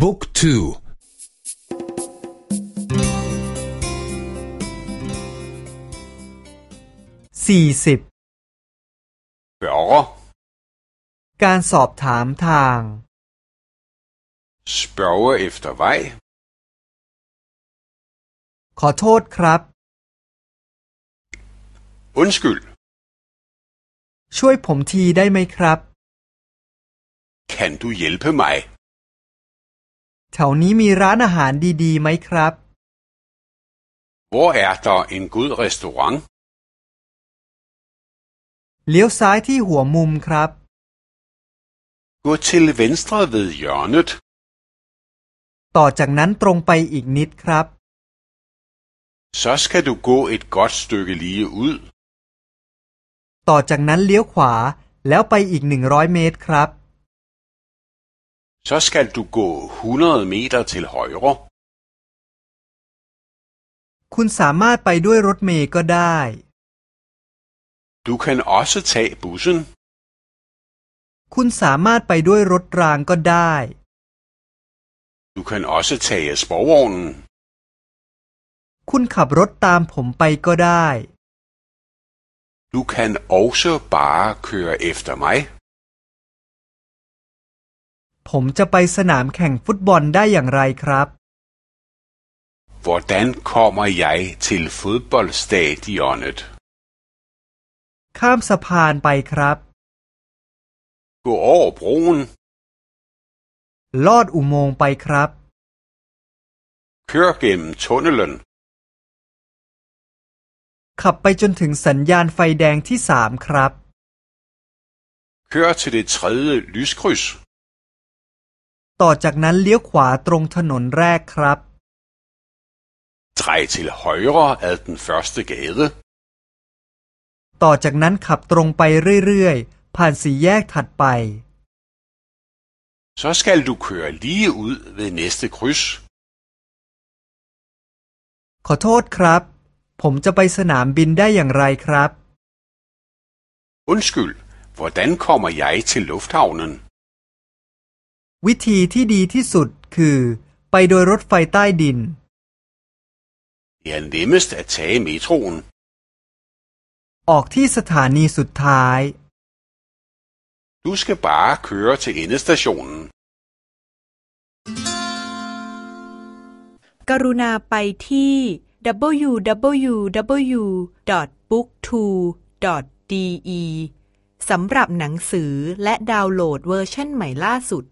บุ๊กทูสี่สิบการสอบถามทาง spørge efter vej ขอโทษครับ undskyld ช่วยผมทีได้ไหมครับ kan du hjælpe mig แถวนี้มีร้านอาหารดีๆ ไหมครับ hvor er der en god restaurant เลี้ยวซ้ายที่หัวมุมครับ gå til venstre ved hjørnet ต่อจากนั้นตรงไปอีกนิดครับ så skal du gå et godt stykke lige ud ต่อจากนั้นเลี้ยวขวาแล้วไปอีกหนึ่งร้อยเมตรครับ så skal du gå 100 meter til højre คุณสามารถไปด้วยรถเมล์ก็ได้ du kan også tage bussen คุณสามารถไปด้วยรถรางก็ได้ du kan også tage sporvognen คุณขับรถตามผมไปก็ได้ du kan også bare køre efter mig ผมจะไปสนามแข่งฟุตบอลได้อย่างไรครับ hvordan kommer jeg til fodboldstadionet ข้ามสะพานไปครับ gå over broen ลอดอุโมงค์ไปครับ kør gennem tunnelen ขับไปจนถึงสัญญาณไฟแดงที่สามครับ kør til det tredje lyskryds ต่อจากนั้นเลี้ยวขวาตรงถนนแรกครับ drej til højre ad den første gade ต่อจากนั้นขับตรงไปเรื่อยๆ ผ่านสี่แยกถัดไป så skal du køre lige ud ved næste kryds ขอโทษครับ ผมจะไปสนามบินได้อย่างไรครับ undskyld hvordan kommer jeg til lufthavnen วิธีที่ดีที่สุดคือไปโดยรถไฟใต้ดิน det er nemmest at tage metroen ออกที่สถานีสุดท้าย du skal bare køre til endestationen กรุณาไปที่ www.booktwo.de สำหรับหนังสือและดาวน์โหลดเวอร์ชันใหม่ล่าสุด